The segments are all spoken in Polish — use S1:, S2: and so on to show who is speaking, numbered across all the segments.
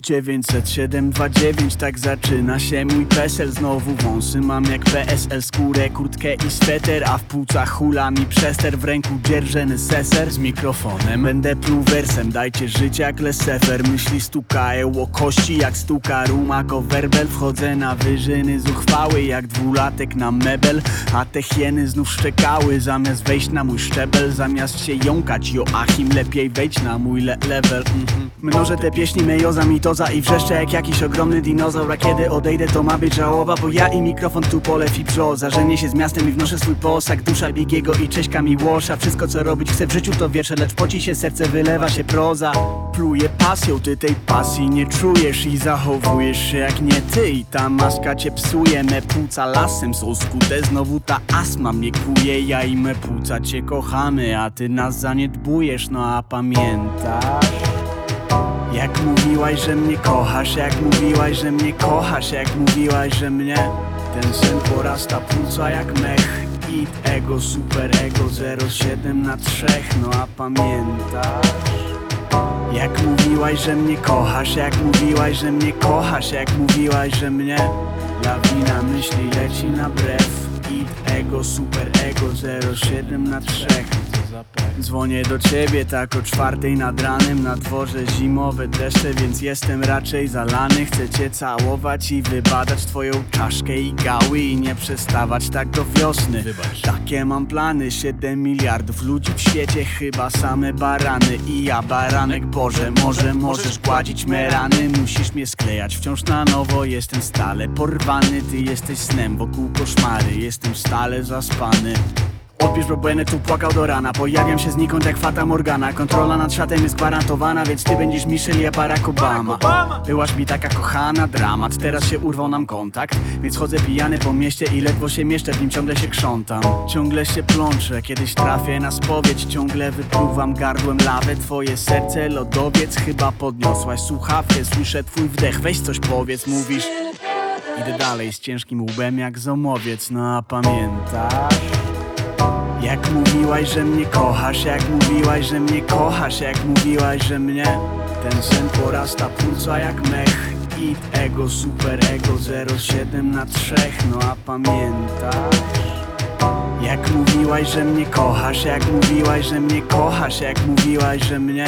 S1: 90729 tak zaczyna się mój PESEL. Znowu wąsy mam jak PSL Skórę, kurtkę i sweter A w płucach hula mi przester. W ręku dzierżeny seser Z mikrofonem będę pluł wersem. Dajcie żyć jak lesefer Myśli stukają o kości jak stuka rumako werbel Wchodzę na wyżyny zuchwały Jak dwulatek na mebel A te hieny znów szczekały. Zamiast wejść na mój szczebel Zamiast się jąkać Joachim lepiej wejdź na mój le level mhm. Mnożę te pieśni mejoza mitoza I wrzeszczę jak jakiś ogromny dinozaur A kiedy odejdę to ma być żałoba Bo ja i mikrofon tu polew i brzoza Żenię się z miastem i wnoszę swój posag Dusza Bigiego i Cześka Miłosza Wszystko co robić chcę w życiu to wiersze Lecz poci się serce, wylewa się proza. Pluje pasją, ty tej pasji nie czujesz I zachowujesz się jak nie ty. I ta maska cię psuje Me płuca lasem są skute. Znowu ta astma mnie kuje Ja i me płuca cię kochamy A ty nas zaniedbujesz No a pamiętasz? Jak mówiłaś, że mnie kochasz, jak mówiłaś, że mnie kochasz, jak mówiłaś, że mnie. Ten sen porasta płuca jak mech I ego, super ego 07 na trzech, no a pamiętasz? Jak mówiłaś, że mnie kochasz, jak mówiłaś, że mnie kochasz, jak mówiłaś, że mnie. Lawina myśli leci na brew I ego, super ego 07 na trzech Dzwonię do ciebie tak o czwartej nad ranem. Na dworze zimowe deszcze, więc jestem raczej zalany. Chcę cię całować i wybadać twoją czaszkę i gały I nie przestawać tak do wiosny.
S2: Wybacz.
S1: Takie mam plany, 7 miliardów ludzi w świecie Chyba same barany. I ja baranek Boże, może możesz gładzić me rany. Musisz mnie sklejać wciąż na nowo. Jestem stale porwany, ty jesteś snem Wokół koszmary, jestem stale zaspany Odbierz, bo będę tu płakał do rana. Pojawiam się znikąd jak Fata Morgana. Kontrola nad światem jest gwarantowana Więc ty będziesz Michelle, ja Barack Obama. Byłaś mi taka kochana, dramat. Teraz się urwał nam kontakt Więc chodzę pijany po mieście i ledwo się mieszczę W nim ciągle się krzątam. Ciągle się plączę, kiedyś trafię na spowiedź. Ciągle wypluwam gardłem lawę Twoje serce lodowiec Chyba podniosłaś. Słuchawkę Słyszę twój wdech, weź coś powiedz Mówisz. Idę dalej z ciężkim łbem jak zomowiec No a pamiętasz? Jak mówiłaś, że mnie kochasz, jak mówiłaś, że mnie kochasz, jak mówiłaś, że mnie. Ten sen porasta płuca jak mech I ego, super ego 07 na trzech, no a pamiętasz? Jak mówiłaś, że mnie kochasz, jak mówiłaś, że mnie kochasz, jak mówiłaś, że mnie.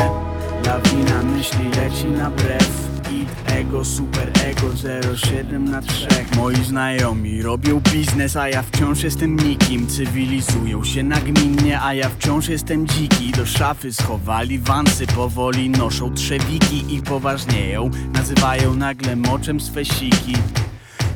S1: Lawina myśli leci na brew i ego, super ego 07 na trzech. Moi znajomi robią biznes, a ja wciąż jestem nikim. Cywilizują się nagminnie, a ja wciąż jestem dziki. Do szafy schowali wansy, powoli noszą trzewiki I poważnieją, nazywają nagle moczem swe siki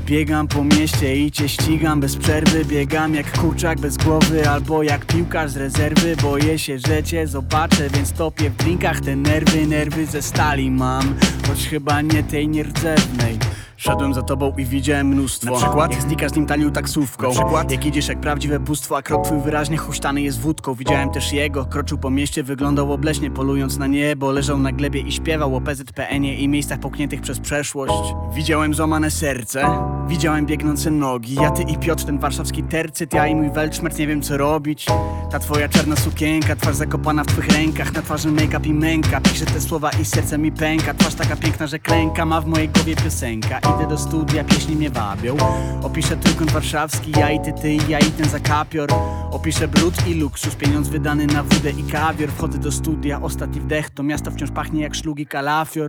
S1: Biegam po mieście i cię ścigam bez przerwy. Biegam jak kurczak bez głowy albo jak piłkarz z rezerwy. Boję się, że cię zobaczę, więc topię w drinkach te nerwy. Nerwy ze stali mam, choć chyba nie tej nierdzewnej Szedłem za tobą i widziałem mnóstwo.
S2: Na przykład?
S1: Jak znikasz z nim tanią taksówką.
S2: Na przykład?
S1: Jak idziesz jak prawdziwe bóstwo, a krok twój wyraźnie huśtany jest wódką. Widziałem też jego, kroczył po mieście, wyglądał obleśnie Polując na niebo, leżał na glebie i śpiewał o PZPN-ie I miejscach połkniętych przez przeszłość. Widziałem złamane serce, widziałem biegnące nogi. Ja, ty i Piotr, ten warszawski tercyt. Ja i mój welczmerc, nie wiem co robić. Ta twoja czarna sukienka, twarz zakopana w twych rękach. Na twarzy make-up i męka. Piszę te słowa i serce mi pęka. Twarz taka piękna, że klęka. Ma w mojej głowie piosenka Idę do studia, pieśni mnie wabią. Opiszę trójkąt warszawski Ja i ty, ty, ja i ten zakapior. Opiszę brud i luksus Pieniądz wydany na wódę i kawior. Wchodzę do studia, ostatni wdech To miasto wciąż pachnie jak szlugi kalafior